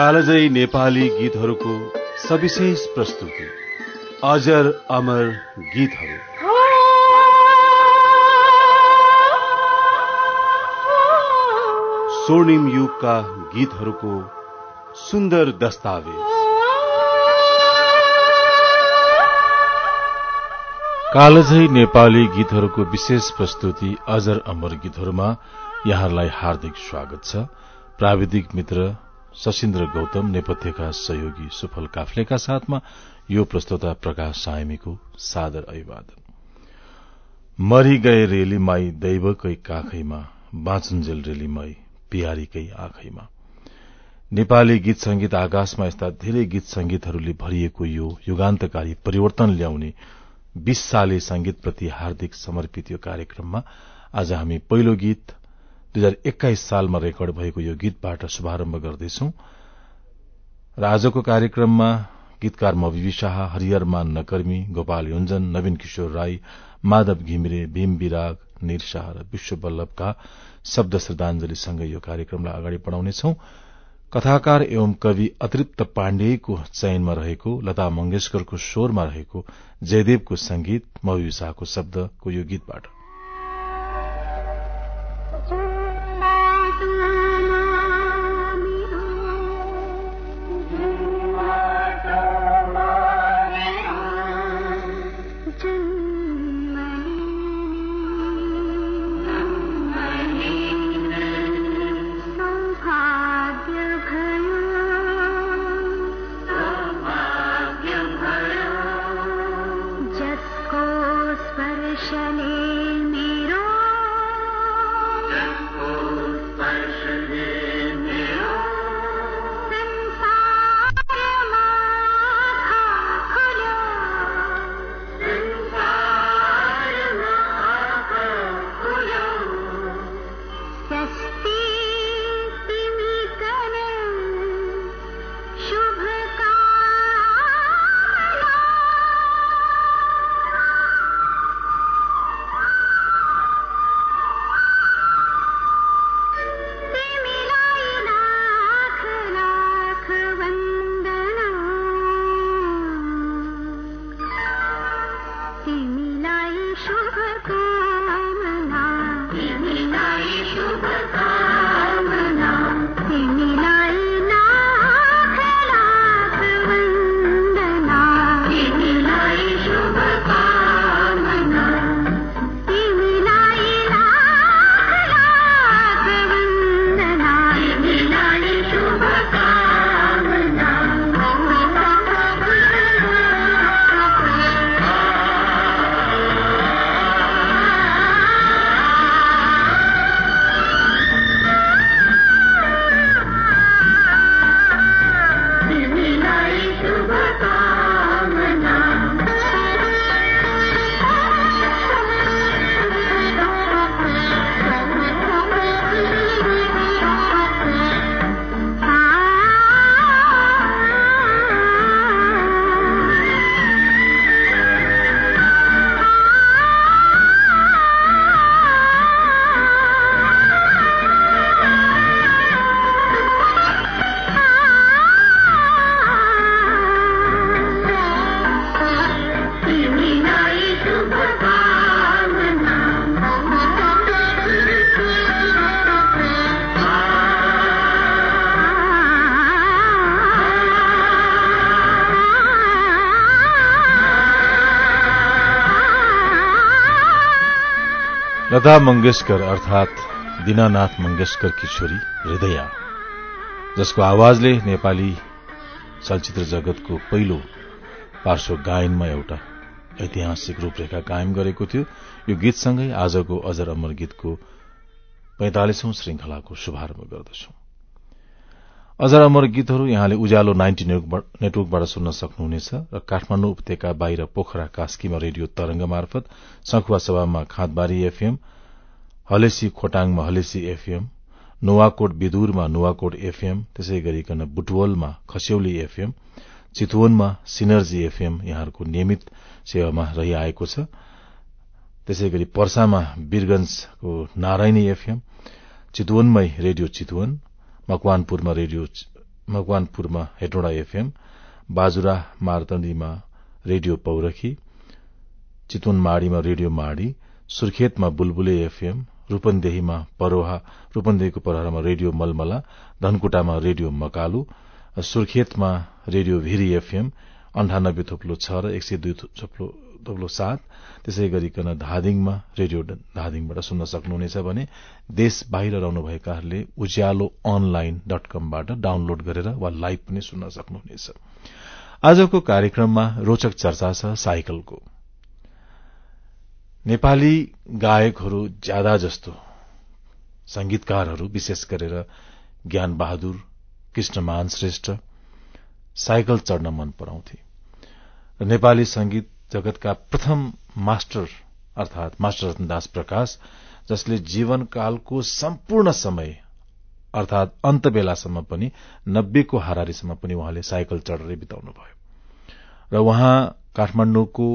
कालजयी नेपाली गीतहरूको सविशेष प्रस्तुति। अजर अमर गीतहरू। स्वर्णिम युगका गीतहरूको सुन्दर दस्तावेज। कालजै नेपाली गीतहरूको विशेष प्रस्तुति अजर अमर गीतहरूमा यहाँलाई हार्दिक स्वागत छ। प्राविधिक मित्र सशिन्द्र गौतम नेपथ्यका सहयोगी सुफल काफ्लेका साथमा यो प्रस्तुता प्रकाश सायमीको सादर अभिवादन। मरि गए रेलीमाई दैवकै काखैमा बाँचुन्जेल रेलीमाई पियारीकै आँखैमा। नेपाली गीत संगीत आकाशमा यस्ता धेरै गीत संगीतहरूले भरिएको यो युगान्तकारी परिवर्तन ल्याउने बीस साले संगीतप्रति हार्दिक समर्पित यो कार्यक्रममा आज हामी पहिलो गीत दुई हजार एक्काइस सालमा रेकर्ड भएको यो गीतबाट शुभारम्भ गर्दैछौ। र आजको कार्यक्रममा गीतकार मविवी शाह हरिहरमान नकर्मी गोपाल योन्जन नवीन किशोर राई माधव घिमिरे भीम विराग निर शाह र विश्व वल्लभका शब्द श्रद्धांजलिसँगै यो कार्यक्रमलाई अगाडि बढ़ाउनेछौ। कथाकार एवं कवि अतृप्त पाण्डेयको चयनमा रहेको लता मंगेशकरको स्वरमा रहेको जयदेवको संगीत मविवी शाहको शब्दको यो गीतबाट। लता मंगेशकर अर्थात दीनानाथ मंगेशकरकी छोरी हृदया जसको आवाजले नेपाली चलचित्र जगतको पहिलो पार्श्व गायनमा एउटा ऐतिहासिक रूपरेखा कायम गरेको थियो। यो गीतसँगै आजको अजर अमर गीतको पैंतालिसौं श्रृंखलाको शुभारम्भ गर्दछौं। अजर अमर गीतहरू यहाँले उज्यालो नाइन्टी नेटवर्कबाट सुन्न सक्नुहुनेछ र काठमाण्डु उपत्यका बाहिर पोखरा कास्कीमा रेडियो तरंग मार्फत सखुवा सभामा खाँदबारी एफएम हलेसी खोटाङमा हलेसी एफएम नुवाकोट विदुरमा नुवाकोट एफएम त्यसै गरिकन बुटवलमा खस्यौली एफएम चितवनमा सिनर्जी एफएम यहाँहरूको नियमित सेवामा रहिआएको छ। त्यसै गरी पर्सामा वीरगंजको नारायणी एफएम चितवनमै रेडियो चितवन मकवानपुरमा रेडियो मकवानपुरमा हेटौँडा एफएम बाजुरा मारतण्डीमा रेडियो पौरखी चितवनमाड़ीमा रेडियो माड़ी सुर्खेतमा बुलबुले एफएम रूपन्देहीमा परोहा रूपन्देहीको परोहामा रेडियो मलमला धनकुटामा रेडियो मकालु सुर्खेतमा रेडियो भिरी एफएम अन्ठानब्बे थोप्लो छ र एक सय दुई थोप्लो सात त्यसै गरिकन धादिङमा रेडियो धादिङबाट सुन्न सक्नुहुनेछ भने देश बाहिर रहनुभएकाहरूले उज्यालो अनलाइन डट कमबाट डाउनलोड गरेर वा लाइभ पनि सुन्न सक्नुहुनेछ। आजको कार्यक्रममा रोचक चर्चा छ साइकलको। नेपाली गायकहरू ज्यादा जस्तो संगीतकारहरू विशेष गरेर ज्ञान बहादुर कृष्णमान श्रेष्ठ साइकल चढ़न मन पराउँथे। नेपाली संगीत जगतका प्रथम मास्टर अर्थात मास्टर रतनदास प्रकाश जसले जीवनकालको सम्पूर्ण समय अर्थात अन्त बेलासम्म पनि नब्बेको हारारीसम्म पनि उहाँले साइकल चढेरै बिताउनु भयो र उहाँ काठमाडौँको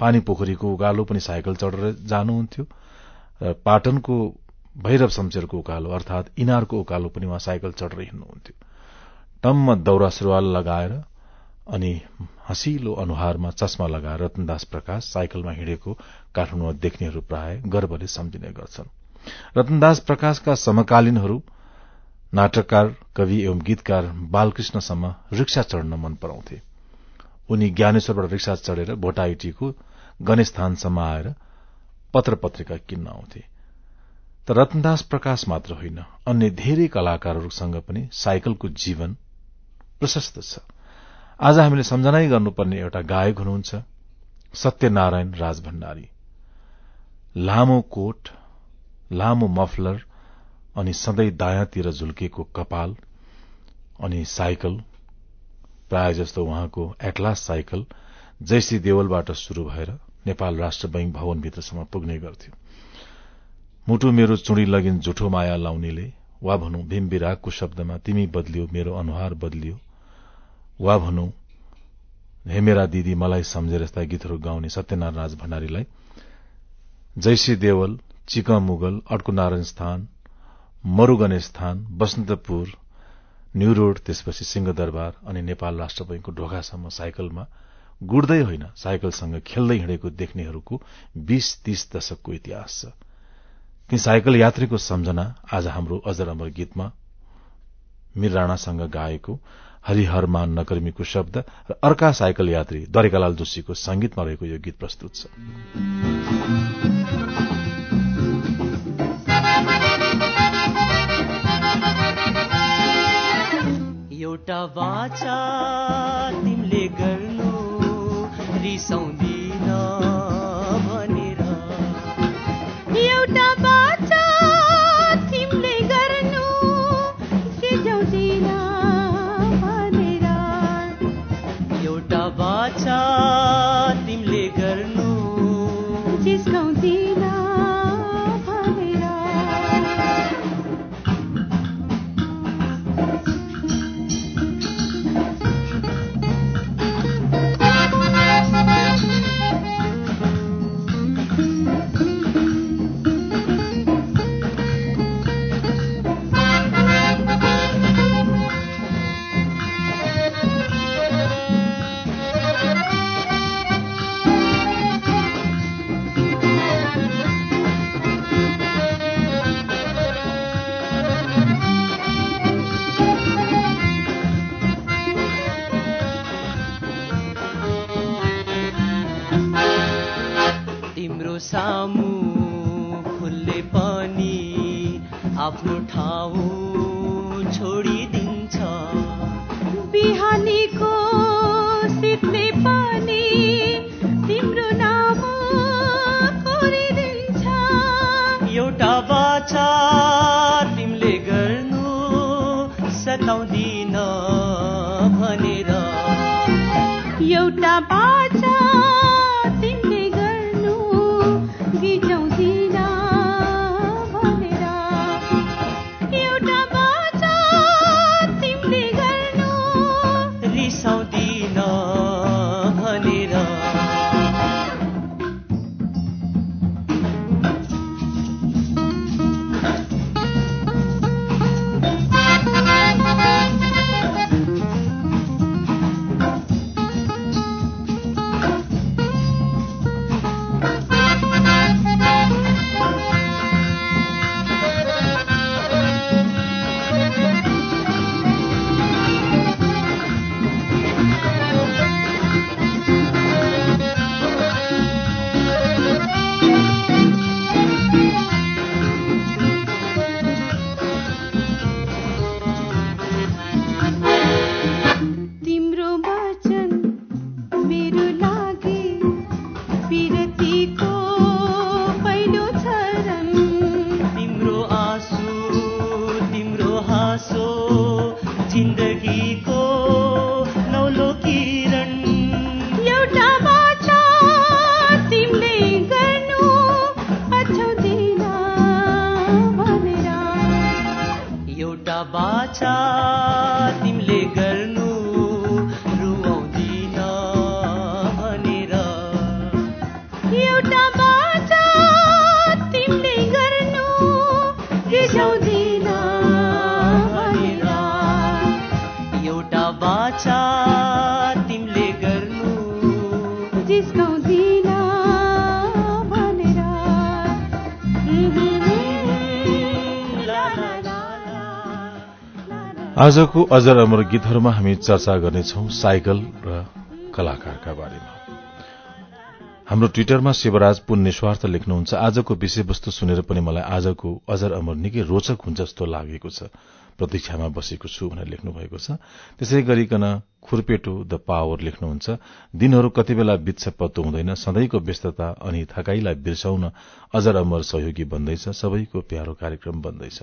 पानी पोखरीको उकालो पनि साइकल चढेर जानुहुन्थ्यो र पाटनको भैरव शमशेरको उकालो अर्थात इनारको उकालो पनि उहाँ साइकल चढेर हिँड्नुहुन्थ्यो। टम्म दौरा सुरुवाल लगाएर अनि हँसिलो अनुहारमा चस्मा लगाएर रतनदास प्रकाश साइकलमा हिँडेको काठमाडौँमा देख्नेहरू प्राय गर्वले सम्झिने गर्छन्। रतनदास प्रकाशका समकालीनहरू नाटककार कवि एवं गीतकार बालकृष्णसम्म रिक्सा चढ्न मन पराउँथे। उनी ज्ञानेश्वरबाट रिक्सा चढेर भोटाइटीको गणेशस्थानसम्म आएर पत्र पत्रिका किन्न आउँथे। तर रतनदास प्रकाश मात्र होइन अन्य धेरै कलाकारहरूसँग पनि साइकलको जीवन प्रशस्त छ। आज हामीले सम्झनाइ गर्नुपर्ने एउटा गायक हुनुहुन्छ सत्यनारायण राज भण्डारी लामो कोट लामो मफलर अनि सधैँ दायाँतिर झुल्केको कपाल अनि साइकल प्राय जस्तो उहाँको एटलास साइकल जैसी देवलबाट शुरू भएर नेपाल राष्ट्र बैंक भवनभित्रसम्म पुग्ने गर्थ्यो। मुटु मेरो चुडी लगिन झुठो माया लाउनेले वा भनौं भीम विरागको शब्दमा तिमी बदलियो मेरो अनुहार बदलियो वा भनौं हे मेरा दिदी मलाई सम्झेर यस्ता गीतहरू गाउने सत्यनारायण भण्डारीलाई जैसी देवल चिक मुगल अड्को नारायण स्थान मरूगणे स्थान बसन्तपुर न्यू रोड त्यसपछि सिंहदरबार अनि नेपाल राष्ट्र बैंकको ढोकासम्म साइकलमा गुड्दै होइन साइकलसँग खेल्दै हिँडेको देख्नेहरूको बीस तीस दशकको इतिहास छ। ती साइकल यात्रीको सम्झना आज हाम्रो अजर अमर गीतमा मीर राणासँग गाएको हरिहरमान नकर्मीको शब्द र अर्का साइकल यात्री द्वारिकालाल जोशीको संगीतमा रहेको यो गीत प्रस्तुत छ। एउटा बाचा तिमीले गर्नु जिस्काउँदिन भनेर तिमीले गर्नु। जिस्काउँदिन भनेर। आजको अजर अमर गीतहरूमा हामी चर्चा गर्नेछौ साइकल र कलाकारका बारेमा। हाम्रो ट्विटरमा शिवराज पुन निस्वार्थ लेख्नुहुन्छ। आजको विषयवस्तु सुनेर पनि मलाई आजको अजर अमर निकै रोचक हुन्छ जस्तो लागेको छ। प्रतीक्षामा बसेको छु भनेर लेख्नु भएको छ। त्यसै गरिकन खुर्पेटो द पावर लेख्नुहुन्छ। दिनहरू कति बेला बित्छ पत्तो हुँदैन। सधैँको व्यस्तता अनि थकाईलाई बिर्साउन अजर अमर सहयोगी बन्दैछ। सबैको प्यारो कार्यक्रम बन्दैछ।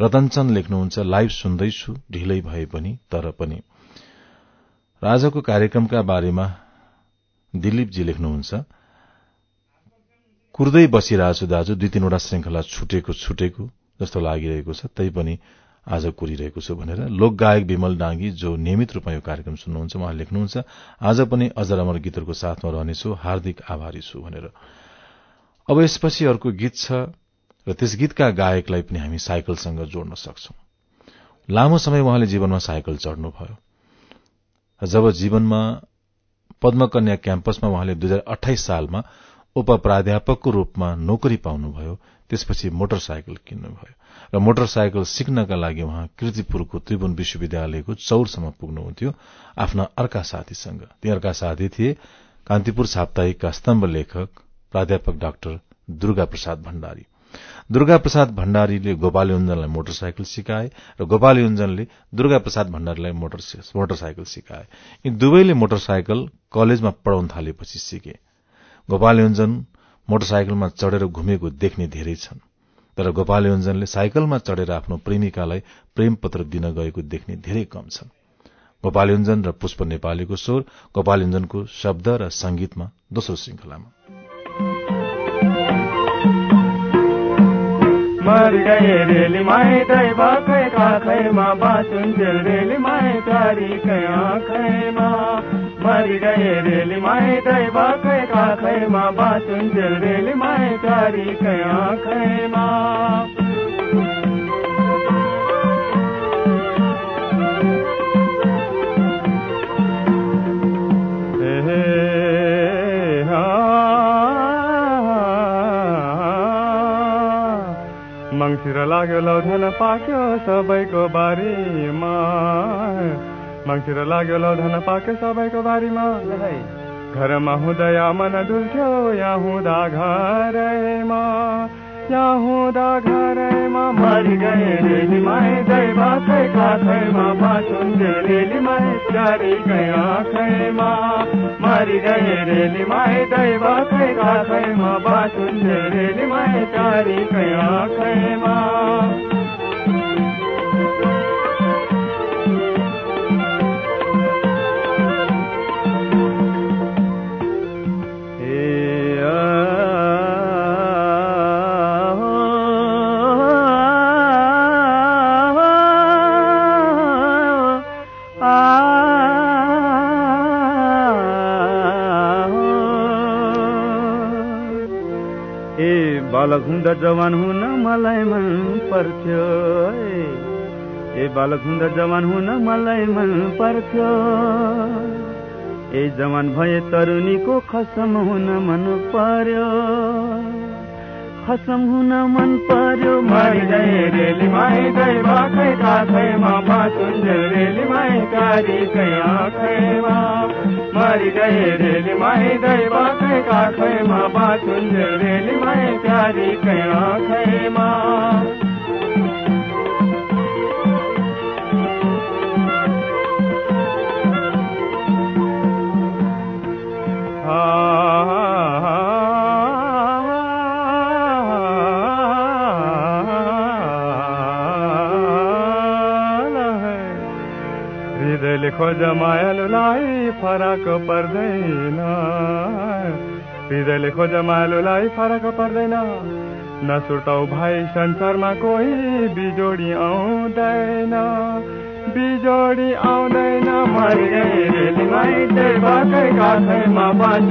रतनचन्द लेख्नुहुन्छ लाइभ सुन्दैछु। ढिलै भए पनि तर पनि। आजको कार्यक्रमका बारेमा दिलीपजी लेख्नुहुन्छ कुर्दै बसिरहेको छु दाजु दुई तीनवटा श्रृंखला छुटेको छुटेको जस्तो लागिरहेको छ तैपनि आज कुरिरहेको छु भनेर लोकगायक विमल डाङ्गी जो नियमित रूपमा यो कार्यक्रम सुन्नुहुन्छ उहाँ लेख्नुहुन्छ आज पनि अजर अमर गीतहरूको साथमा रहनेछु हार्दिक आभारी छु भनेर। अब यसपछि अर्को गीत छ र त्यस गीतका गायकलाई पनि हामी साइकलसँग जोड्न सक्छौ। लामो समय उहाँले जीवनमा साइकल चढ़नुभयो। जब जीवनमा पद्मकन्या क्याम्पसमा उहाँले दुई हजार अठाइस सालमा उप प्राध्यापकको रूपमा नोकरी पाउनुभयो त्यसपछि मोटरसाइकल किन्नुभयो र मोटरसाइकल सिक्नका लागि उहाँ कृतिपुरको त्रिभुवन विश्वविद्यालयको चौरसम्म पुग्नुहुन्थ्यो आफ्ना अर्का साथीसँग। ती अर्का साथी थिए कान्तिपुर साप्ताहिकका स्तम्भ लेखक प्राध्यापक डाक्टर दुर्गा प्रसाद भण्डारी। दुर्गा प्रसाद भण्डारीले गोपाल युञ्जनलाई मोटरसाइकल सिकाए र गोपाल युञ्जनले दुर्गा प्रसाद भण्डारीलाई मोटरसाइकल सिकाए। यी दुवैले मोटरसाइकल कलेजमा पढ़ाउन थालेपछि सिके। गोपाल मोटरसाइकलमा चढ़ेर घुमेको देख्ने धेरै छन् तर गोपाल साइकलमा चढ़ेर आफ्नो प्रेमिकालाई प्रेम पत्र दिन गएको देख्ने धेरै कम छन्। गोपाल र पुष्प नेपालीको स्वर गोपाल योञ्जनको शब्द र संगीतमा दोस्रो श्रृंखलामा मर गए रेली माए दै बाकै काखैमा बाँचुन्जेल रेली माए तारी आँखैमा मर गए रेली माए दै बाकै काखैमा बाँचुन्जेल रेली माए तारी आँखैमा मङ्सिर लाग्यो लौधन पाक्यो सबैको बारीमा। मङ्सिर लाग्यो लौधन पाक्यो सबैको बारीमा। घरमा हुँदा मन डुल्थ्यो यहाँ हुँदा घरैमा। हुँदा घरैमा मरि गए रेलीमाई दैवाकै काखैमा बाँचुन् रेलीमाई चारीकै आँखैमा। मरि गए रेलीमाई दैवाकै काखैमा बाँचुन् रेलीमाई चारीकै आँखैमा। हुँदा जवान हुन मलाई मन पर्थ्यो ए। बालक हुँदा जवान हुन मलाई मन पर्थ्यो। ए जवान भए तरुणीको खसम हुन मन पर्यो। खसम हुन मन पर्यो मरि गए रेली माई गए बाखै काखैमा बाँचुन् रेली माई कारीकै आँखैमा मरि गए रेली माई गए बाखै काखैमा बाँचुन् रेली माई कारीकै आँखैमा हृदयले खोज मायालुलाई फरक पर्दैन। हृदयले खोज मायालुलाई फरक पर्दैन। नसुर्ताउ भाइ संसारमा कोही बिजोडी आउँदैन। बिजोडी आउँदैन मरि गए रेलीमाई देवाकै काखैमा प्यारीकै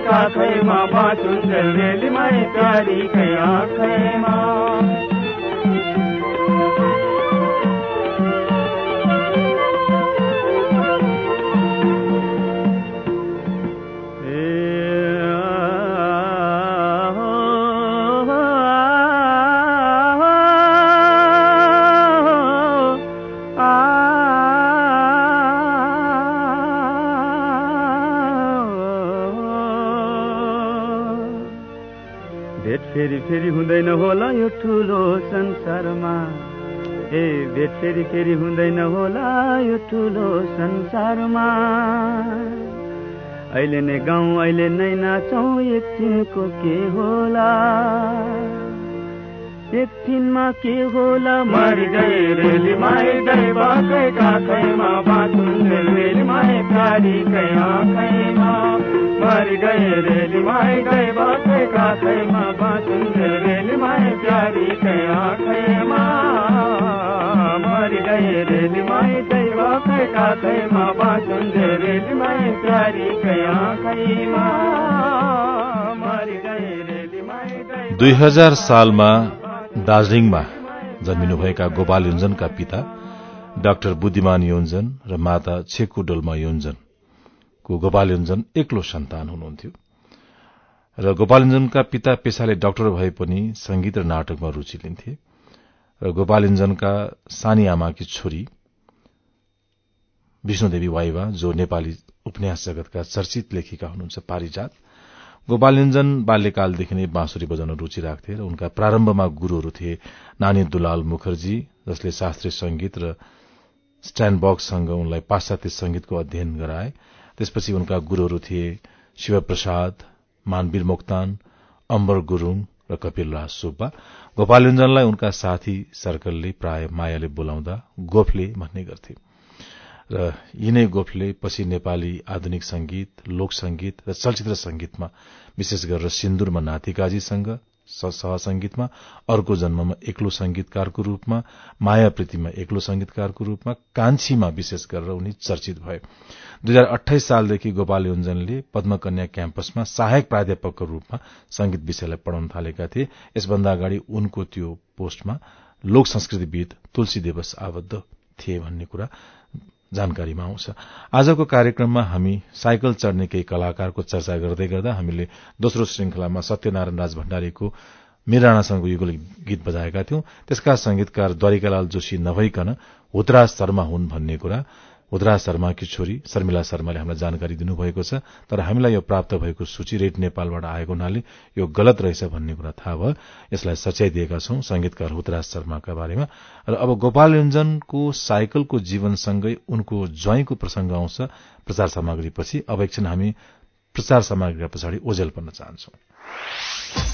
काखैमा प्यारीकै भेट फेरि फेरि हुँदैन होला यो ठुलो संसारमा। अहिले नै गाउँ अहिले नै नाचौँ एकछिनको के होला? एकछिनमा के होला मरि गए रेली माई दैवकै काखैमा बाँचुन् रेली माई प्यारीकै आँखैमा। मरि गए रेली माई दैवकै काखैमा बाँचुन् रेली माई प्यारीकै आँखैमा। मरि गए रेली माई दैवकै काखैमा बाँचुन् रेली प्यारीकै आँखैमा। दैव दुई हजार सालमा दार्जीलिङमा जन्मिनुभएका गोपाल योन्जनका पिता डाक्टर बुद्धिमान योन्जन र माता छेकु डोल्मा गोपाल योन्जन एक्लो सन्तान हुनुहुन्थ्यो। र गोपाल पिता पेसाले डाक्टर भए पनि संगीत र नाटकमा रूचि लिन्थे र गोपाल योन्जनका सानी आमाकी छोरी विष्णुदेवी वाइवा जो नेपाली उपन्यास जगतका चर्चित लेखिका हुनुहुन्छ पारिजात गोपालञ्जन बाल्यकालदेखि नै बाँसुरी बजाउन रूचि राख्थे र उनका प्रारम्भमा गुरूहरू थिए नानी दुलाल मुखर्जी जसले शास्त्रीय संगीत र स्ट्यान्डबक्ससँग उनलाई पाश्चात्य संगीतको अध्ययन गराए। त्यसपछि उनका गुरूहरू थिए शिवप्रसाद मानवीर मोक्तान अम्बर गुरूङ र कपिल राज सुब्बा। गोपालञ्जनलाई उनका साथी सर्कलले प्राय मायाले बोलाउँदा गोफले भन्ने गर्थे। र यिनै गोफले पछि नेपाली आधुनिक संगीत लोक संगीत र चलचित्र संगीतमा विशेष गरेर सिन्दुरमा नातिकाजीसँग सहसंगीतमा अर्को जन्ममा एक्लो संगीतकारको रूपमा माया प्रीतिमा एक्लो संगीतकारको रूपमा कान्छीमा विशेष गरेर उनी चर्चित भए। दुई हजार अठाइस सालदेखि गोपाल योन्जनले पद्मकन्या क्याम्पसमा सहायक प्राध्यापकको रूपमा संगीत विषयलाई पढ़ाउन थालेका थिए। यसभन्दा अगाडि उनको त्यो पोस्टमा लोक संस्कृतिविद तुलसी देवस आबद्ध थिए भन्ने कुरा जानकारीमा आउँछ। आजको कार्यक्रममा हामी साइकल चढ़ने केही कलाकारको चर्चा गर्दै गर्दा हामीले दोस्रो श्रृंखलामा सत्यनारायण राज भण्डारीको मिराणासँगको युगल गीत बजाएका थियौं। त्यसका संगीतकार द्वारिकालाल जोशी नभइकन हुतराज शर्मा हुन् भन्ने कुरा हुदराज शर्माकी छोरी शर्मिला शर्माले हामीलाई जानकारी दिनुभएको छ तर हामीलाई यो प्राप्त भएको सूची रेड नेपालबाट आएको हुनाले यो गलत रहेछ भन्ने कुरा थाहा भयो। यसलाई सच्याइदिएका छौं संगीतकार हुतराज शर्माका बारेमा। र अब गोपाल योन्जनको साइकलको जीवनसँगै उनको ज्वाईँको प्रसंग आउँछ। प्रचार सामग्रीपछि अब एकछिन हामी प्रचार सामग्रीका पछाडि ओझेल पर्न चाहन्छौं।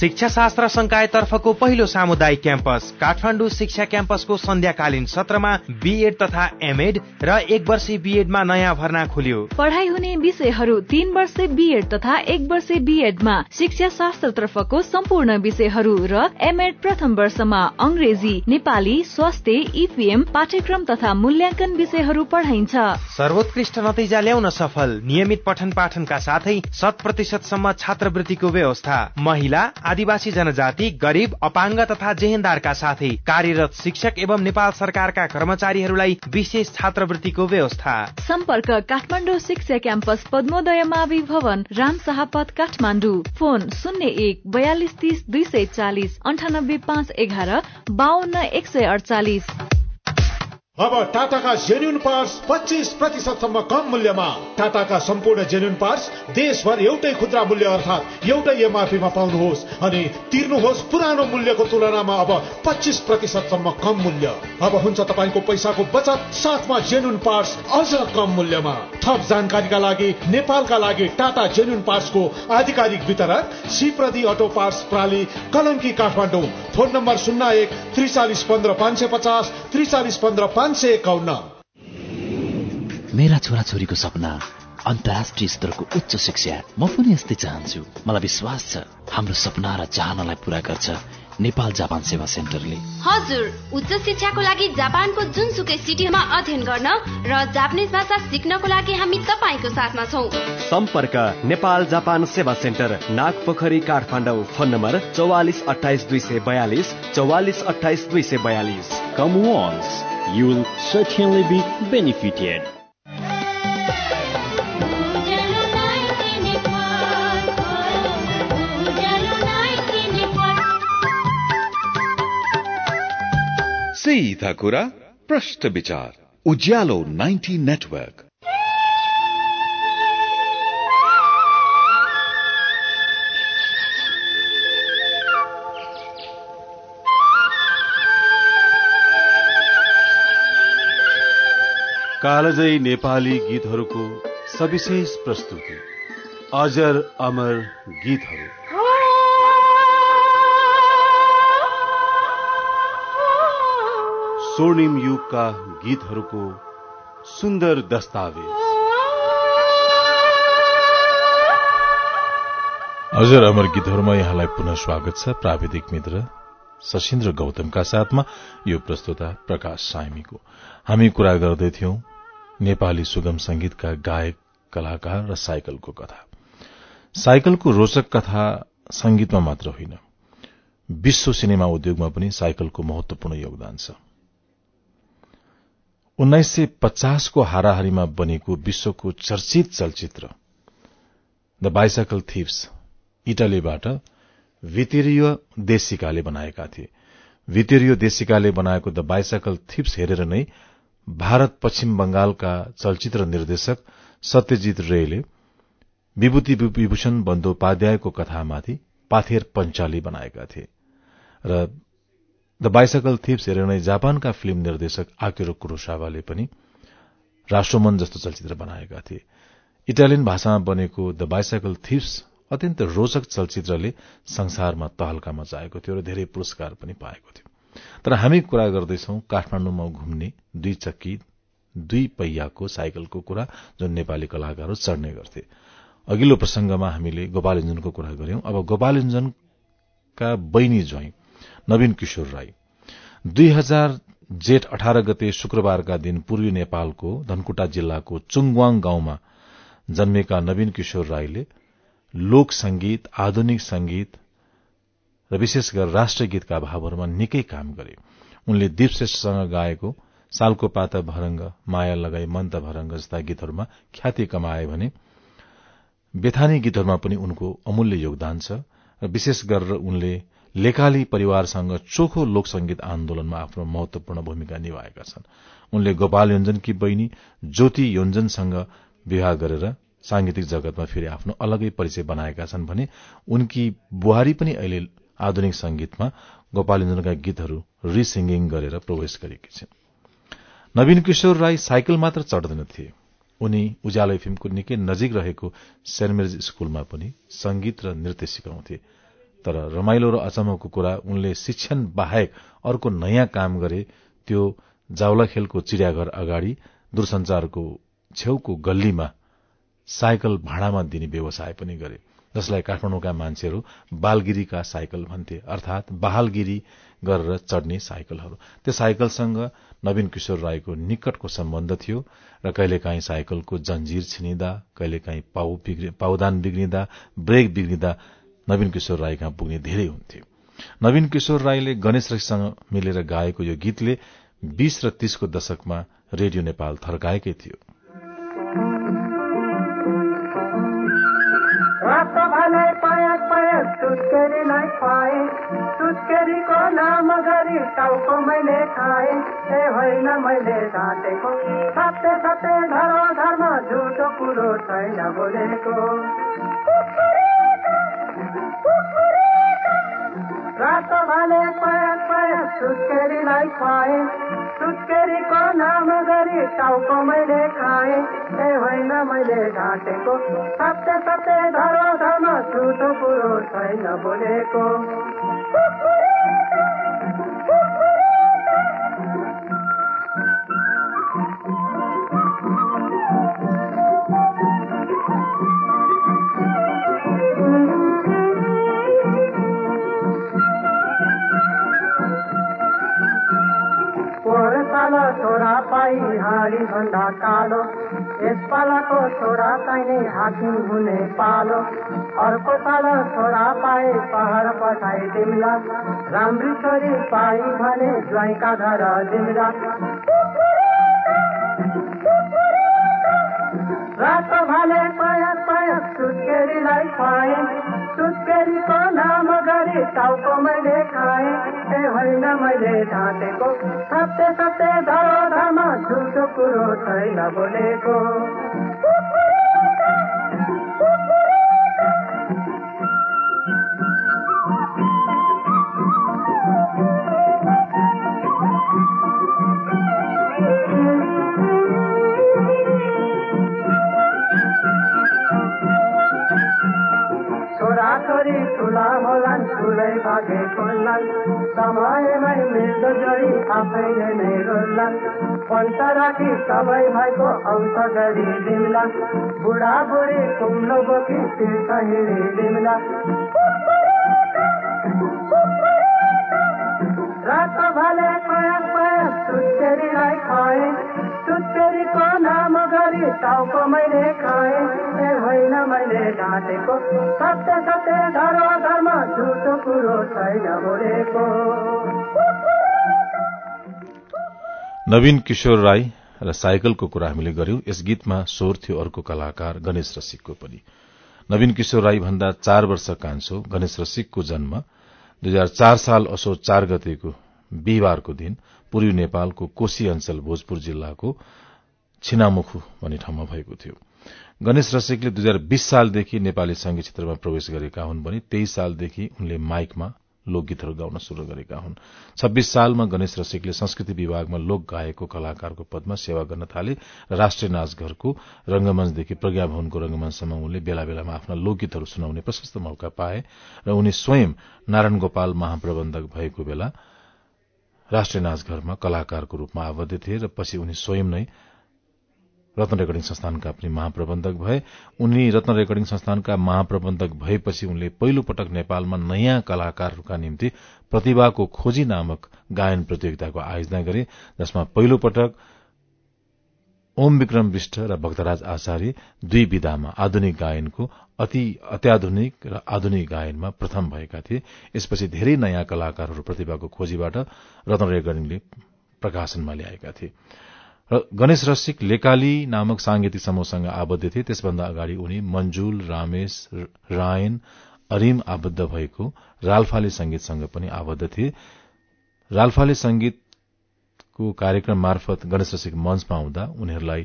शिक्षा शास्त्र संकायतर्फको पहिलो सामुदायिक क्याम्पस काठमाडौँ शिक्षा क्याम्पसको सन्ध्याकालीन सत्रमा बीएड तथा एमएड र एक वर्षे बीएडमा नयाँ भर्ना खुल्यो। पढाइ हुने विषयहरू तीन वर्षे बीएड तथा एक वर्षे बीएडमा शिक्षा शास्त्र तर्फको सम्पूर्ण विषयहरू र एमएड प्रथम वर्षमा अंग्रेजी नेपाली स्वास्थ्य इपिएम पाठ्यक्रम तथा मूल्याङ्कन विषयहरू पढाइन्छ। सर्वोत्कृष्ट नतिजा ल्याउन सफल। नियमित पठन पाठनका साथै शत प्रतिशतसम्म छात्रवृत्तिको व्यवस्था। महिला आदिवासी जनजाति गरीब अपाङ्ग तथा जेहेन्दारका साथै कार्यरत शिक्षक एवं नेपाल सरकारका कर्मचारीहरूलाई विशेष छात्रवृत्तिको व्यवस्था। सम्पर्क काठमाडौँ शिक्षा क्याम्पस पद्मोदय मावि भवन राम शाहपथ काठमाडौँ। फोन शून्य एक बयालिस तिस दुई सय चालिस अन्ठानब्बे पाँच एघार बाहन्न एक सय अडचालिस। अब टाटाका जेन्युन पार्ट्स पच्चिस प्रतिशतसम्म कम मूल्यमा। टाटाका सम्पूर्ण जेन्युन पार्ट्स देशभर एउटै खुद्रा मूल्य अर्थात् एउटै एमआरपीमा पाउनुहोस् अनि तिर्नुहोस् पुरानो मूल्यको तुलनामा अब पच्चिस प्रतिशतसम्म कम मूल्य। अब हुन्छ तपाईँको पैसाको बचत साथमा जेन्युन पार्ट्स अझ कम मूल्यमा। थप जानकारीका लागि नेपालका लागि टाटा जेन्युन पार्ट्सको आधिकारिक वितरक सिप्रदी अटो पार्ट्स प्राली कलङ्की काठमाडौँ। फोन नम्बर शून्य एक त्रिचालिस पन्ध्र पाँच सय पचास त्रिचालिस पन्ध्र पाँच सय एकाउन्न। मेरा छोराछोरीको सपना अन्तर्राष्ट्रिय स्तरको उच्च शिक्षा। म पनि यस्तै चाहन्छु। मलाई विश्वास छ हाम्रो सपना र चाहनालाई पूरा गर्छ नेपाल जापान सेवा सेन्टरले। हजुर उच्च शिक्षाको लागि जापानको जुनसुकै सिटीमा अध्ययन गर्न र जापानिज भाषा सिक्नको लागि हामी तपाईँको साथमा छौँ। सम्पर्क Nepal Japan Sewa centre Nagpokhari Kathmandu phone number चौवालिस अठाइस दुई सय बयालिस चौवालिस अठाइस दुई सय बयालिस। you will certainly be benefited. सीधा कुरा प्रश्न विचार उज्यालो 90 नेटवर्क कालजयी नेपाली गीतहरूको सविशेष प्रस्तुति। अजर अमर गीतहरू। स्वर्णिम युगका गीतहरूको सुन्दर दस्तावेज। अजर अमर गीतहरूमा यहाँलाई पुनः स्वागत छ प्राविधिक मित्र सशिन्द्र गौतमका साथमा यो प्रस्तुता प्रकाश साइमीको हामी कुरा गर्दैथ्यौं नेपाली सुगम संगीतका गायक कलाकार र साइकलको कथा। साइकलको रोचक कथा संगीतमा मात्र होइन। विश्व सिनेमा उद्योगमा पनि साइकलको महत्वपूर्ण योगदान छ। उन्नाइस सय पचासको हाराहारीमा बनेको विश्वको चर्चित चलचित्र द बाइसाइकल थिप्स इटलीबाट भितेरियो देशिकाले बनाएका थिए। भितेरियो देशिकाले बनाएको द बाइसाइकल थिप्स हेरेर नै भारत पश्चिम बंगालका चलचित्र निर्देशक सत्यजित रेले विभूति विभूषण बन्दोपाध्यायको कथामाथि पाथेर पञ्चाली बनाएका थिए र द बाइसाइकल थिप्स हेरेर नै जापानका फिल्म निर्देशक आकिरो कुरोसावाले पनि राष्ट्रमन जस्तो चलचित्र बनाएका थिए। इटालियन भाषामा बनेको द बाइसाइकल थिप्स अत्यन्त रोचक चलचित्रले संसारमा तहल्का मचाएको थियो र धेरै पुरस्कार पनि पाएको थियो। तर हामी कुरा गर्दैछौ काठमाडौँमा घुम्ने दुई चक्की दुई पहियाको साइकलको कुरा जुन नेपाली कलाकारहरू चढ्ने गर्थे। अघिल्लो प्रसंगमा हामीले गोपालञ्जनको कुरा गर्यौं अब गोपालञ्जनका बहिनी ज्वाइँ नवीन किशोर राई। दुई हजार जेठ अठार गते शुक्रबारका दिन पूर्वी नेपालको धनकुटा जिल्लाको चुङवाङ गाउँमा जन्मेका नवीन किशोर राईले लोक संगीत आधुनिक संगीत र विशेष गरेर राष्ट्रिय गीतका भावहरूमा निकै काम गरे। उनले दीपश्रेष्ठसँग गाएको सालको पाता भरंग माया लगाई मन्त भरंग जस्ता गीतहरूमा ख्याति कमाए भने बेथानी गीतहरूमा पनि उनको अमूल्य योगदान छ र विशेष गरेर उनले लेकाली परिवारसँग चोखो लोक संगीत आन्दोलनमा आफ्नो महत्वपूर्ण भूमिका निभाएका छन्। उनले गोपाल योञ्जनकी बहिनी ज्योति योञ्जनसँग विवाह गरेर सांगीतिक जगतमा फेरि आफ्नो अलगै परिचय बनाएका छन् भने उनकी बुहारी पनि अहिले आधुनिक संगीतमा गोपाल योञ्जनका गीतहरू रिसिंगिङ गरेर प्रवेश गरेकी छिन्। नवीन किशोर राई साइकल मात्र चढ्दैनथे उनी उज्यालो फिल्मको निकै नजिक रहेको सेन्ट स्कूलमा पनि संगीत र नृत्य सिकाउँथे। तर रमाइलो र अचम्मको कुरा उनले शिक्षण बाहेक अर्को नयाँ काम गरे त्यो जावला खेलको चिड़ियाघर अगाडि दूरसञ्चारको छेउको गल्लीमा साइकल भाडामा दिने व्यवसाय पनि गरे। जसलाई काठमाडौँका मान्छेहरू बालगिरीका साइकल भन्थे अर्थात बहालगिरी गरेर चढ्ने साइकलहरू। त्यो साइकलसँग नवीन किशोर राईको निकटको सम्बन्ध थियो र कहिलेकाहीँ साइकलको जन्जिर छिनिँदा कहिलेकाहीँ पाउदान बिग्रिँदा ब्रेक बिग्रिँदा नवीन किशोर राई कहाँ पुग्ने धेरै हुन्थ्यो नवीन किशोर राईले गणेश रक्षसँग मिलेर गाएको यो गीतले बीस र तीसको दशकमा रेडियो नेपाल थर्काएकै थियो। सुत्केरीलाई खुवाए सुत्केरीको नाम गरी टाउको मैले खाए। ए होइन मैले ढाँटेको सत्य सत्य धरो धर्म झुटो कुरो छैन बोलेको। रातो भाले पयक पयक सुत्केरीलाई खुवाए सुत्केरीको नाम गरी टाउको मैले खाए। ए میری ڈاٹے سب شد بروک پہر سال چھوڑا پائی ہاری بھنڈا کا यस पालाको छोरा चाहिने हाकिम हुने पालो। अर्को पालो छोरा पाए पहाड पठाइ तिमीला राम्री छोरी पाइ भने ज्वाइँका घर तिमीला रातो भाले पयक पयक सुत्केरीलाई पाए। सुत्केरीको नाम गरी टाउको मैले खाएँ होइन मैले ढाँटेको सत्य सत्य धरोधरमा झुटो कुरो छैन बोलेको छोरी ठुला होलान् ठुलै भागे खोल्लान् समयमै मृत्यु जोडी आफैले नै रोल्लान् पन्त राखी सबै भाइको अंश गरी दिम्ला बुढा बुढी कुम्लो बोकी तीर्थ हिँडी दिम्ला रात भाले पयक पयक सुत्केरीलाई नाम गरी टाउको मैले खाएँ। मैले सत्य सत्य धर्म धर्म झुटो छैन बोलेको। नवीन किशोर राई र साइकलको कुरा हामीले गर्यौं। यस गीतमा स्वर थियो अर्को कलाकार गणेश रसिकको पनि। नवीन किशोर राई भन्दा चार वर्ष कान्छो। गणेश रसिकको जन्म दुई हजार चार साल असो चार गतेको बिहिबारको दिन। पूर्वी नेपालको कोशी अञ्चल भोजपुर जिल्लाको छिनामुखु भन्ने ठाउँमा भएको थियो। गणेश रसिकले दुई हजार बीस सालदेखि नेपाली संगीत क्षेत्रमा प्रवेश गरेका हुन् भने तेइस सालदेखि उनले माइकमा लोकगीतहरू गाउन शुरू गरेका हुन्। छब्बीस सालमा गणेश रसिकले संस्कृति विभागमा लोक गायकको कलाकारको पदमा सेवा गर्न थाले। राष्ट्रिय नाचघरको रंगमंचदेखि प्रज्ञा भवनको रंगमंचसम्म उनले बेला बेलामा आफ्ना लोकगीतहरू सुनाउने प्रशस्त मौका पाए र उनी स्वयं नारायण गोपाल महाप्रबन्धक भएको बेला राष्ट्रिय नाचघरमा कलाकारको रूपमा आबद्ध थिए र पछि उनी स्वयं नै रत्न रेकर्डिङ संस्थानका पनि महाप्रबन्धक भए। उनी रत्न रेकर्डिङ संस्थानका महाप्रबन्धक भएपछि उनले पहिलो पटक नेपालमा नयाँ कलाकारहरूका निम्ति प्रतिभाको खोजी नामक गायन प्रतियोगिताको आयोजना गरे जसमा पहिलो पटक ओम विक्रम विष्ट र भक्तराज आचार्य दुई विधामा आधुनिक गायनको अति अत्याधुनिक र आधुनिक गायनमा प्रथम भएका थिए। यसपछि धेरै नयाँ कलाकारहरू प्रतिभाको खोजीबाट रत्न रेकर्डिङले प्रकाशनमा ल्याएका थिए। र गणेश रसिक लेकाली नामक सांगीतिक समूहसँग आबद्ध थिए। त्यसभन्दा अगाडि उनी मंजुल रामेश रायन अरिम आबद्ध भएको रालफाले संगीतसँग पनि आबद्ध थिए। रालफाले संगीतको कार्यक्रम मार्फत गणेश रसिक मञ्चमा आउँदा उनीहरूलाई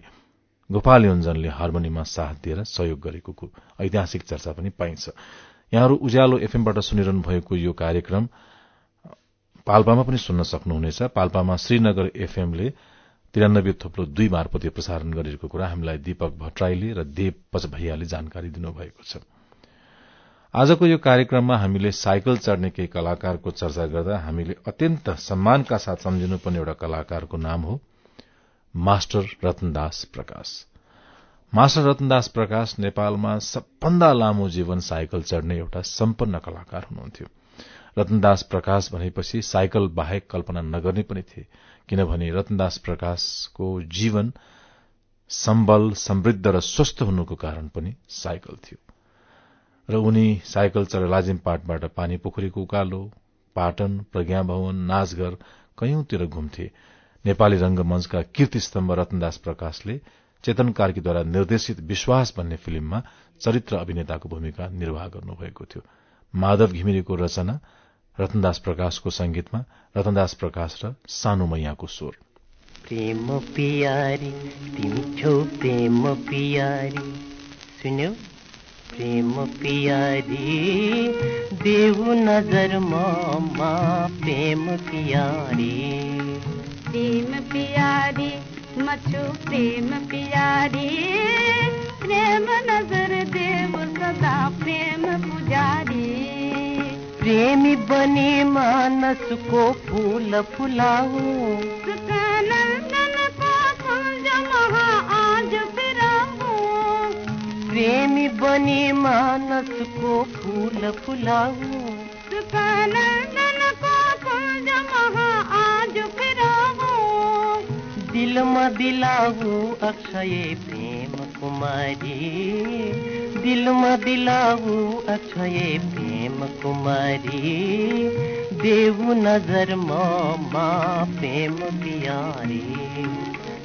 गोपाल योन्जनले हार्मोनियममा साथ दिएर सहयोग गरेको ऐतिहासिक चर्चा पनि पाइन्छ। यहाँहरू उज्यालो एफएमबाट सुनिरहनु भएको यो कार्यक्रम पाल्पामा पनि सुन्न सक्नुहुनेछ। पाल्पामा श्रीनगर एफएमले तिरानब्बे थोप्लो दुई मार्फत यो प्रसारण गरिरहेको कुरा हामीलाई दीपक भट्टराईले र देव पचभैयाले जानकारी दिनुभएको छ। आजको यो कार्यक्रममा हामीले साइकल चढ़ने केही कलाकारको चर्चा गर्दा हामीले अत्यन्त सम्मानका साथ सम्झिनुपर्ने एउटा कलाकारको नाम हो मास्टर रत्नदास प्रकाश। मास्टर रत्नदास प्रकाश नेपालमा सबभन्दा लामो जीवन साइकल चढ़ने एउटा सम्पन्न कलाकार हुनुहुन्थ्यो। रत्नदास प्रकाश भनेपछि साइकल बाहेक कल्पना नगर्ने पनि थिए किनभने रत्नदास प्रकाशको जीवन सम्बल समृद्ध र स्वस्थ हुनुको कारण पनि साइकल थियो। र उनी साइकल चढ लाजिमपाटबाट पानी पोखरीको उकालो पाटन प्रज्ञा भवन नाचघर कैयौंतिर घुम्थे। नेपाली रंगमंचका कीर्ति स्तम्भ रत्नदास प्रकाशले चेतन कार्कीद्वारा निर्देशित विश्वास भन्ने फिल्ममा चरित्र अभिनेताको भूमिका निर्वाह गर्नुभएको थियो। माधव घिमिरेको रचना रत्नदास प्रकाशको संगीतमा रत्नदास प्रकाश र सानो मैयाको स्वर। प्रेम पियारी प्रेम पियारी। सुन्यौ। प्रेम पियारी देऊ नजर ममा प्रेम पियारी। प्रेम पियारी मछु प्रेम पियारी। प्रेम नजर देव सदा प्रेम पुजारी। प्रेमी बनी मानसको फूल फुलाऊ। प्रेमी बनी मानसको फूल फुलाऊ। नंदन को कुंज महा आज फिराऊ दिलमा दिलाऊ अक्षय प्रेम कुमारी। दिलमा दिलाऊ अक्षय प्रेम कुमारी। देऊ नजर मा प्रेम प्यारी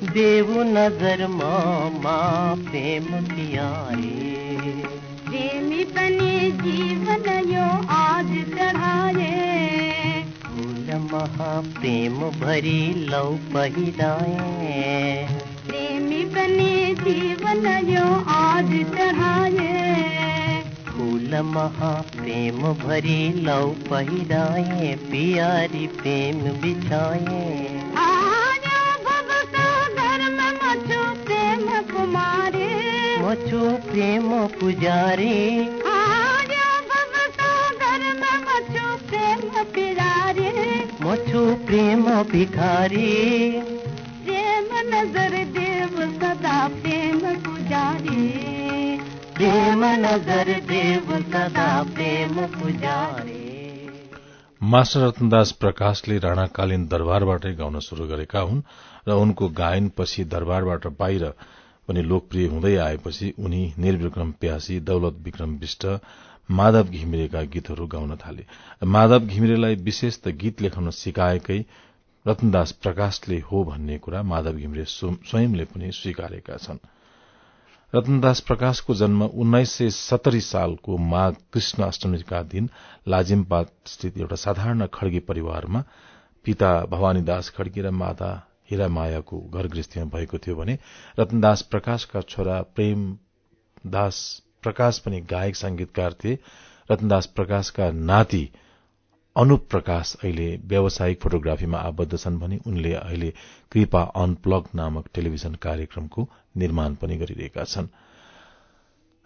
देऊ नजर मा प्रेम प्यारी प्रेमी बने जीवन यो आज चढ़ाए फूल महाप्रेम भरी लौ पहिराए प्रेमी बने जीवन यो आज चढ़ाए फूल महाप्रेम भरी लौ पहिराए प्यारी मचो प्रेम पुजारी। में मचो प्रेम भिखारी। प्रेम नजर देव सदा प्रेम पुजारी। प्रेम नजर देव सदा प्रेम पुजारी। मास्टर रत्नदास प्रकाशले राणाकालीन दरबारबाटै गाउन शुरू गरेका हुन् र उनको गायनपछि दरबारबाट बाहिर पनि लोकप्रिय हुँदै आएपछि उनी निर्विक्रम प्यासी दौलत विक्रम विष्ट माधव घिमिरेका गीतहरू गाउन थाले। माधव घिमिरेलाई विशेष त गीत लेखाउन सिकाएकै रत्नदास प्रकाशले हो भन्ने कुरा माधव घिमिरे स्वयंले पनि स्वीकारेका छन्। रत्नदास प्रकाशको जन्म उन्नाइस सय सत्तरी सालको माघ कृष्ण अष्टमीका दिन लाजिमपात स्थित एउटा साधारण खड्गी परिवारमा पिता भवानीदास खड्गी र माता हिरा मायाको घर गृहस्थीमा भएको थियो भने रत्नदास प्रकाशका छोरा प्रेम दास प्रकाश पनि गायक संगीतकार थिए। रत्नदास प्रकाशका नाति अनुप प्रकाश अहिले व्यावसायिक फोटोग्राफीमा आबद्ध छन् भने उनले अहिले कृपा अनप्लग नामक टेलिभिजन कार्यक्रमको निर्माण पनि गरिरहेका छन्।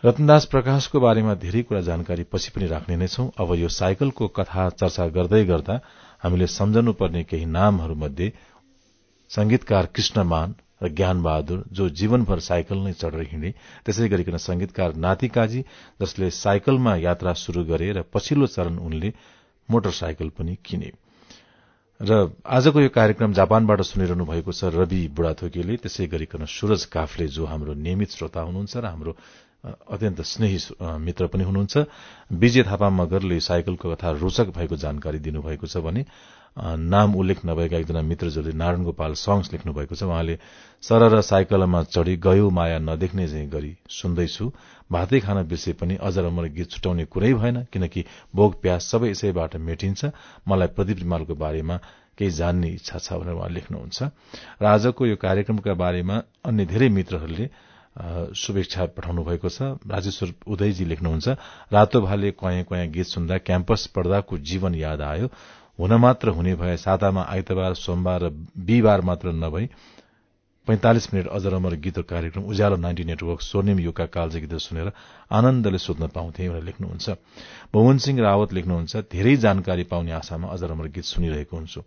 रत्नदास प्रकाशको बारेमा धेरै कुरा जानकारी पछि पनि राख्ने नै छौं। अब यो साइकलको कथा चर्चा गर्दै गर्दा हामीले सम्झनुपर्ने केही नामहरूमध्ये संगीतकार कृष्णमान र ज्ञान बहादुर जो जीवनभर साइकल नै चढेर हिँडे त्यसै गरिकन संगीतकार नातिकाजी जसले साइकलमा यात्रा शुरू गरे र पछिल्लो चरण उनले मोटरसाइकल पनि किने। र आजको यो कार्यक्रम जापानबाट सुनिरहनु भएको छ रवि बुढाथोकीले त्यसै गरिकन सूरज काफले जो हाम्रो नियमित श्रोता हुनुहुन्छ र हाम्रो अत्यन्त स्नेही मित्र पनि हुनुहुन्छ विजय थापा मगरले साइकलको कथा रोचक भएको जानकारी दिनुभएको छ भने नाम उल्लेख नभएका एकजना मित्रजले नारायण गोपाल सङ्ग्स लेख्नु भएको छ। उहाँले सरर साइकलमा चढी गयो माया नदेख्ने गरी सुन्दैछु। भातै खान बिर्से पनि अझ अमर गीत छुटाउने कुरै भएन किनकि भोग प्यास सबै यसैबाट मेटिन्छ। मलाई प्रदीप रिमालको बारेमा केही जान्ने इच्छा छ भनेर उहाँ लेख्नुहुन्छ। र आजको यो कार्यक्रमका बारेमा अन्य धेरै मित्रहरूले शुभेच्छा पठाउनु भएको छ। राजेश्वर उदयजी लेख्नुहुन्छ रातो भाले क्वाँ क्वाँ गीत सुन्दा क्याम्पस पढ्दाको जीवन याद आयो। हुन मात्र हुने भए सातामा आइतबार सोमबार र बिहिबार मात्र नभई पैंतालिस मिनट अझ रमर गीत कार्यक्रम उज्यालो नाइन्टी नेटवर्क स्वर्णिम युगका कालज गीत सुनेर आनन्दले सोध्न पाउँथे भनेर लेख्नुहुन्छ। भुवन सिंह रावत लेख्नुहुन्छ धेरै जानकारी पाउने आशामा अझ रमर गीत सुनिरहेको हुन्छु।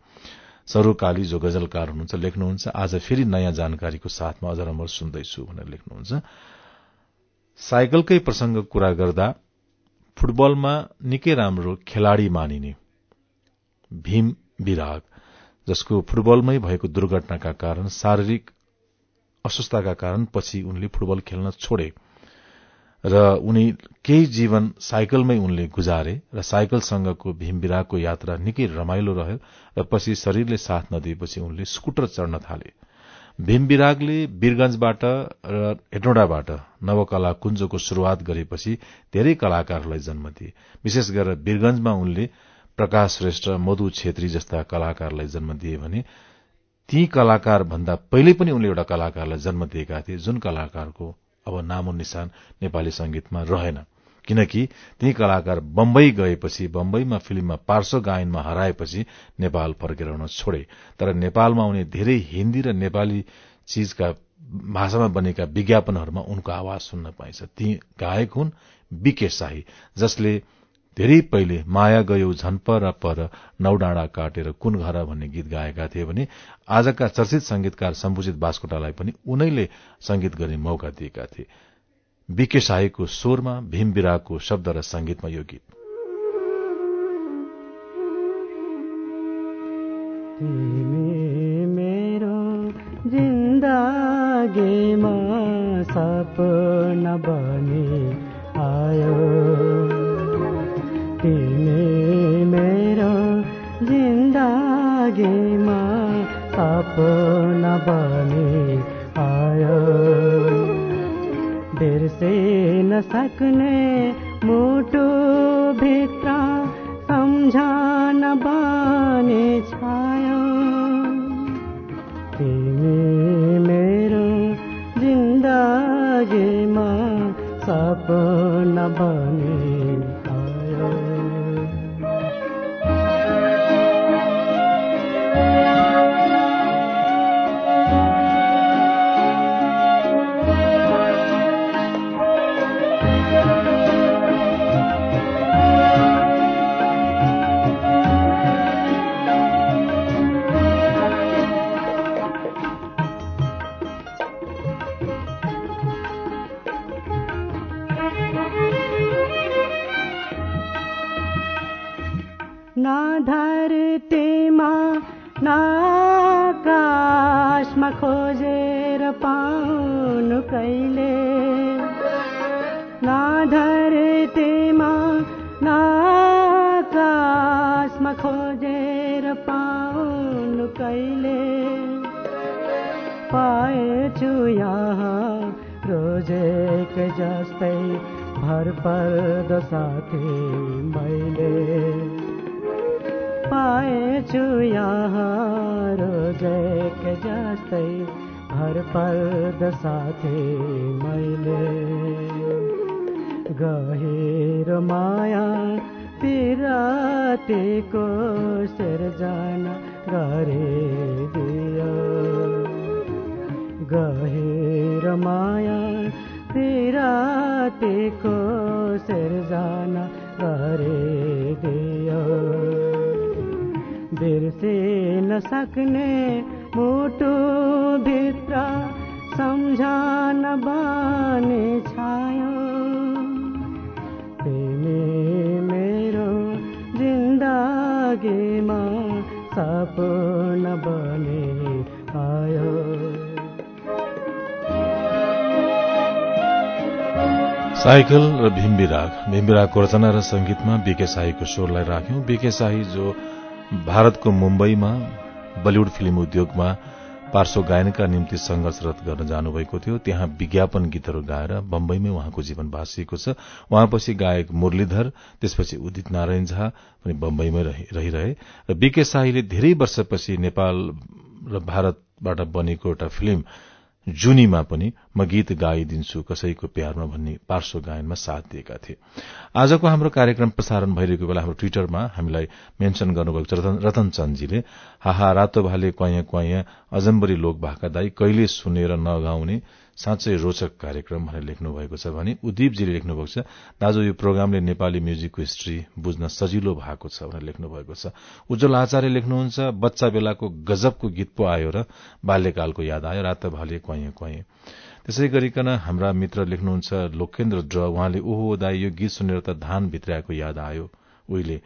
सरू काली जो गजलकार हुनुहुन्छ लेख्नुहुन्छ आज फेरि नयाँ जानकारीको साथमा अझ रमर सुन्दैछु भनेर लेख्नुहुन्छ। साइकलकै प्रसंग कुरा गर्दा फुटबलमा निकै राम्रो खेलाड़ी मानिने भीम विराग जसको फुटबलमै भएको दुर्घटनाका कारण शारीरिक अस्वस्थताका कारण पछि उनले फुटबल खेल्न छोडे र उनी केही जीवन साइकलमै उनले गुजारे र साइकलसँगको भीम विरागको यात्रा निकै रमाइलो रह्यो र पछि शरीरले साथ नदिएपछि उनले स्कुटर चढ्न थाले। भीम विरागले वीरगंजबाट र हेटौडाबाट नवकला कुञ्जको शुरूआत गरेपछि धेरै कलाकारहरूलाई जन्म दिए। विशेष गरेर वीरगंजमा उनले प्रकाश श्रेष्ठ मधु छेत्री जस्ता कलाकारलाई जन्म दिए भने ती कलाकार भन्दा पहिले पनि उनले एउटा कलाकारलाई जन्म दिएका थिए जुन कलाकारको अब नामो निशान नेपाली संगीतमा रहेन। किनकि ती कलाकार बम्बई गएपछि बम्बईमा फिल्ममा पार्श्व गायनमा हराएपछि नेपाल फर्केर आउन छोडे। तर नेपालमा उनी धेरै हिन्दी र नेपाली चीजका भाषामा बनेका विज्ञापनहरूमा उनको आवाज सुन्न पाइन्छ। ती गायक हुन् बीके शाही जसले धेरै पहिले माया गयो झन्पर पर नौडाँडा काटेर कुन घर भन्ने गीत गाएका थिए भने आजका चर्चित संगीतकार सम्भुजित बास्कोटालाई पनि उनैले संगीत गर्ने मौका दिएका थिए। बीके शाहीको स्वरमा भीम विरागको शब्द र संगीतमा यो गीत। सपना बनी आयो। तिमी मेरो जिन्दगीमा सपना बनी आयो। बिर्से नसक्ने मुटु भित्र सम्झन बने छायो। तिमी मेरो जिन्दगीमा सपना बने न धरतीमा न आकाशमा खोजेर पाउनु कहिले? न धरतीमा न आकाशमा खोजेर पाउनु कहिले? पाएछु यहाँ रोजेक जस्तै भर पर्दो साथी मैले। पाएछु यहाँ रोजेक जस्तै भर पर्द साथी मैले। गहिरो माया पिरातीको सिर्जना गरिदियो गहिरो माया पिरातीको सिर्जना गरिदियो बिर्से नसक्ने मुटु भित्र सम्झन बने छायो। तिमी मेरो जिन्दगीमा सपना बने आयो। साइकल र भीमविराग भीमविरागको रचना र संगीतमा बीके शाहीको स्वरलाई राख्यौं। बीके शाही जो भारतको मुम्बईमा बलिउड फिल्म उद्योगमा पार्श्व गायनका निम्ति संघर्षरत गर्न जानुभएको थियो। त्यहाँ विज्ञापन गीतहरू गाएर बम्बईमै उहाँको जीवन बाँचिएको छ। उहाँपछि गायक मुरलीधर त्यसपछि उदित नारायण झा पनि बम्बईमै रहिरहे। र बीके शाहीले धेरै वर्षपछि नेपाल र भारतबाट बनेको एउटा फिल्म जुनीमा पनि म गीत गाइदिन्छु कसैको प्यारमा भन्ने पार्श्व गायनमा साथ दिएका थिए। आजको हाम्रो कार्यक्रम प्रसारण भइरहेको बेला हाम्रो ट्विटरमा हामीलाई मेन्शन गर्नुभएको रतन चन्दजीले हाहा रातो भाले क्वाया क्वाया अजम्बरी लोक भाका दाई कहिले सुनेर नगाउने साँच्चै रोचक कार्यक्रम भनेर लेख्नु भएको छ भने उदीपजीले लेख्नु भएको छ दाजु यो प्रोग्रामले नेपाली म्युजिकको हिस्ट्री बुझ्न सजिलो भएको छ भनेर लेख्नु भएको छ। उज्जवल आचार्य लेख्नुहुन्छ बच्चा बेलाको गजबको गीत पो आयो र बाल्यकालको याद आयो रातो भाले क्वाए त्यसै गरिकन हाम्रा मित्र लेख्नुहुन्छ लोकेन्द्र ड्र उहाँले ओहो दाई यो गीत सुनेर त धान भित्राएको याद आयो। उहिले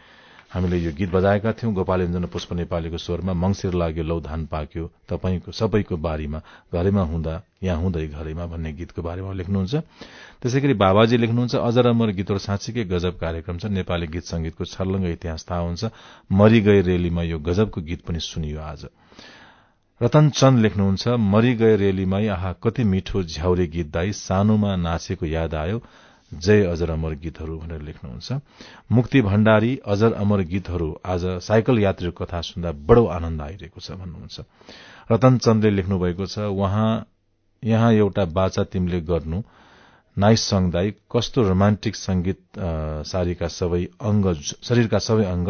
हामीले यो गीत बजाएका थियौं। गोपालेन्द्र पुष्प नेपालीको स्वरमा मंगिर लाग्यो लौ धान पाक्यो। तपाईँको सबैको बारीमा घरैमा हुँदा यहाँ हुँदै घरैमा भन्ने गीतको बारेमा लेख्नुहुन्छ। त्यसै गरी बाबाजी लेख्नुहुन्छ अजर अमर गीतहरू साँच्चीकै गजब कार्यक्रम छ। नेपाली गीत संगीतको छर्लङ्ग इतिहास थाहा हुन्छ। मरि गए रेलीमा यो गजबको गीत पनि सुनियो आज। रतन चन्द लेख्नुहुन्छ मरि गए रेलीमै आहा कति मिठो झ्याउरे गीत दाई। सानोमा नाचेको याद आयो। जय अजर अमर गीतहरू भनेर लेख्नुहुन्छ। मुक्ति भण्डारी अजर अमर गीतहरू आज साइकल यात्रीको कथा सुन्दा बडो आनन्द आइरहेको छ भन्नुहुन्छ। रतन चन्दले लेख्नु भएको छ यहाँ एउटा बाचा तिमीले गर्नु। नाइस सङ दाई। कस्तो रोमान्टिक संगीत सारीका सबै अंग शरीरका सबै अंग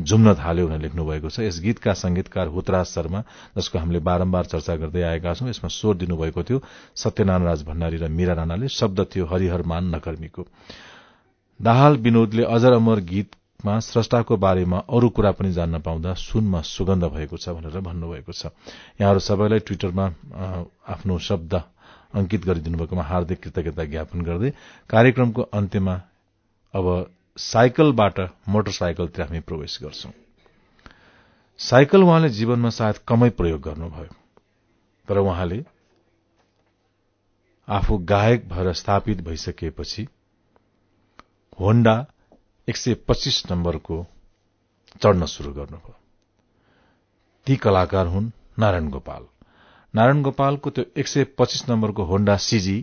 झुम्न थाल्यो भनेर लेख्नु भएको छ। यस गीतका संगीतकार हुतराज शर्मा जसको हामीले बारम्बार चर्चा गर्दै आएका छौं यसमा स्वर दिनुभएको थियो सत्यनारायण राज भण्डारी र मीरा राणाले शब्द थियो हरिहर मान नकर्मीको दाहाल विनोदले अजर अमर गीतमा स्रष्टाको बारेमा अरू कुरा पनि जान्न पाउँदा सुनमा सुगन्ध भएको छ भनेर भन्नुभएको छ। यहाँहरू सबैलाई ट्विटरमा आफ्नो शब्द अंकित गरिदिनु भएकोमा हार्दिक कृतज्ञता ज्ञापन गर्दै कार्यक्रमको अन्त्यमा अब साइकलबाट मोटरसाइकलतिर हामी प्रवेश गर्छौं। साइकल उहाँले जीवनमा सायद कमै प्रयोग गर्नुभयो तर उहाँले आफू गायक भएर स्थापित भइसकेपछि होण्डा एक सय पच्चीस नम्बरको चढ्न शुरू गर्नुभयो। ती कलाकार हुन् नारायण गोपाल। नारायण गोपालको त्यो एक सय पच्चीस नम्बरको होण्डा सिजी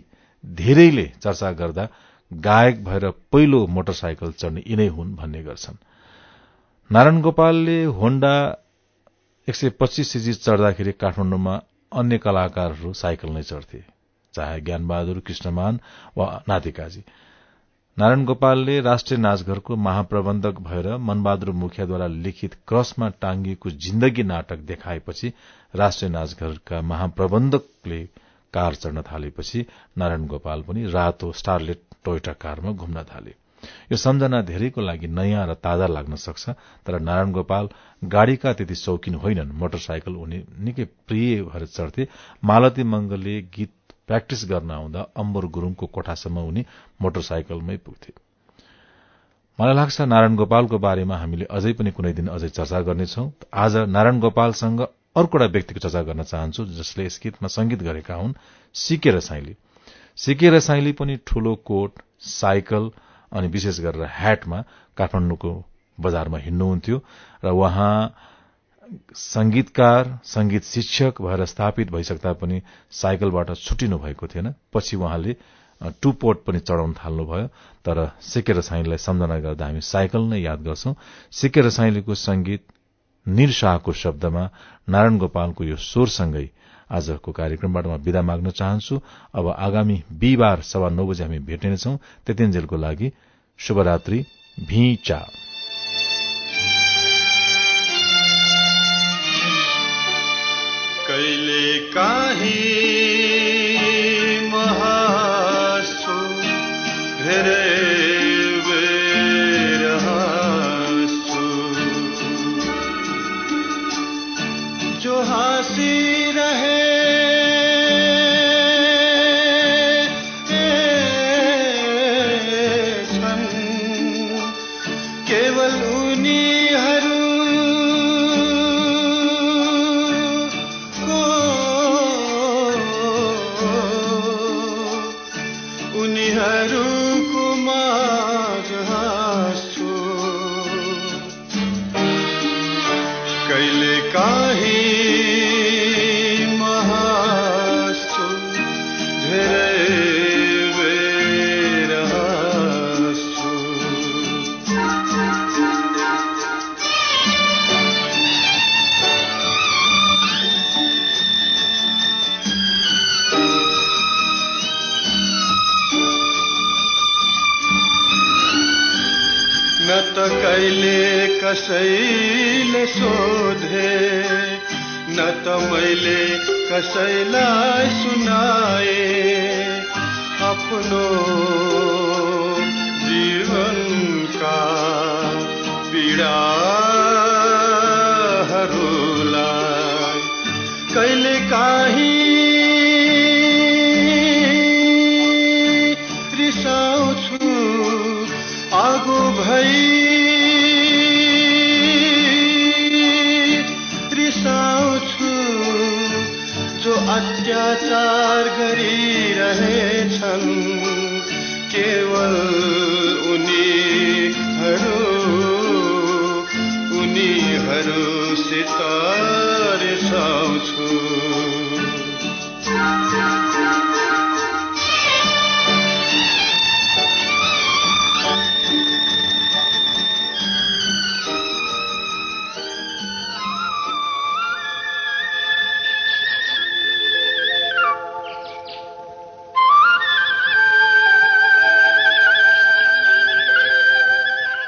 धेरैले चर्चा गर्दा गायक भएर पहिलो मोटरसाइकल चढ्ने यिनै हुन् भन्ने गर्छन्। नारायण गोपालले होण्डा एक सय पच्चीस सिजी चढ्दाखेरि काठमाडौँमा अन्य कलाकारहरू साइकल नै चढ्थे चाहे ज्ञानबहादुर कृष्णमान वा नातिकाजी नारायण गोपालले राष्ट्रिय नाचघरको महाप्रबन्धक भएर मनबहादुर मुखियाद्वारा लिखित क्रसमा टाङ्गिएको जिन्दगी नाटक देखाएपछि राष्ट्रिय नाचघरका महाप्रबन्धकले कार चढ्न थालेपछि नारायण गोपाल पनि रातो स्टारलेट टोयटा कारमा घुम्न थाले। यो सम्झना धेरैको लागि नयाँ र ताजा लाग्न सक्छ तर नारायण गोपाल गाड़ीका त्यति शौकिन होइनन्। मोटरसाइकल उनी निकै प्रिय भएर चढ्थे। मालती मंगलले गीत प्र्याक्टिस गर्न आउँदा अम्बर गुरूङको कोठासम्म उनी मोटरसाइकलमै पुग्थे। मलाई लाग्छ नारायण गोपालको बारेमा हामीले अझै पनि कुनै दिन अझै चर्चा गर्नेछौ। आज नारायण गोपालसँग अर्को एउटा व्यक्तिको चर्चा गर्न चाहन्छु जसले यस गीतमा संगीत गरेका हुन् सिके रसाइली। सिके रसाइली पनि ठूलो कोट साइकल अनि विशेष गरेर ह्याटमा काठमाडौँको बजारमा हिँड्नुहुन्थ्यो र उहाँ संगीतकार संगीत शिक्षक भएर स्थापित भइसक्दा पनि साइकलबाट छुटिनु भएको थिएन। पछि उहाँले टु पोर्ट पनि चढाउन थाल्नुभयो। तर सिकेर साईलाई सम्झना गर्दा हामी साइकल नै याद गर्छौं। सिकेर साईलीको संगीत निर शाहको शब्दमा नारायण गोपालको यो स्वरसँगै आजको कार्यक्रमबाट म विदा माग्न चाहन्छु। अब आगामी बिहिबार सवा नौ बजे हामी भेट्नेछौ। त्यतिन्जेलको लागि शुभरात्री। भिचा कहिले काहीँ कसैले सोधे न त मैले कसैलाई सुनाए। आफ्नो जीवनका पीडाहरूलाई कहिले काहीँ रिसाउँछु। आगो भई अत्याचार गरिरहेछन् केवल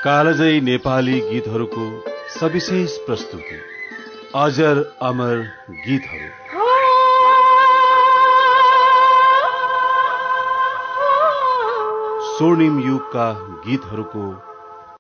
कालजयी नेपाली गीतहरूको सविशेष प्रस्तुति। अजर अमर गीतहरू। स्वर्णिम युगका गीतहरूको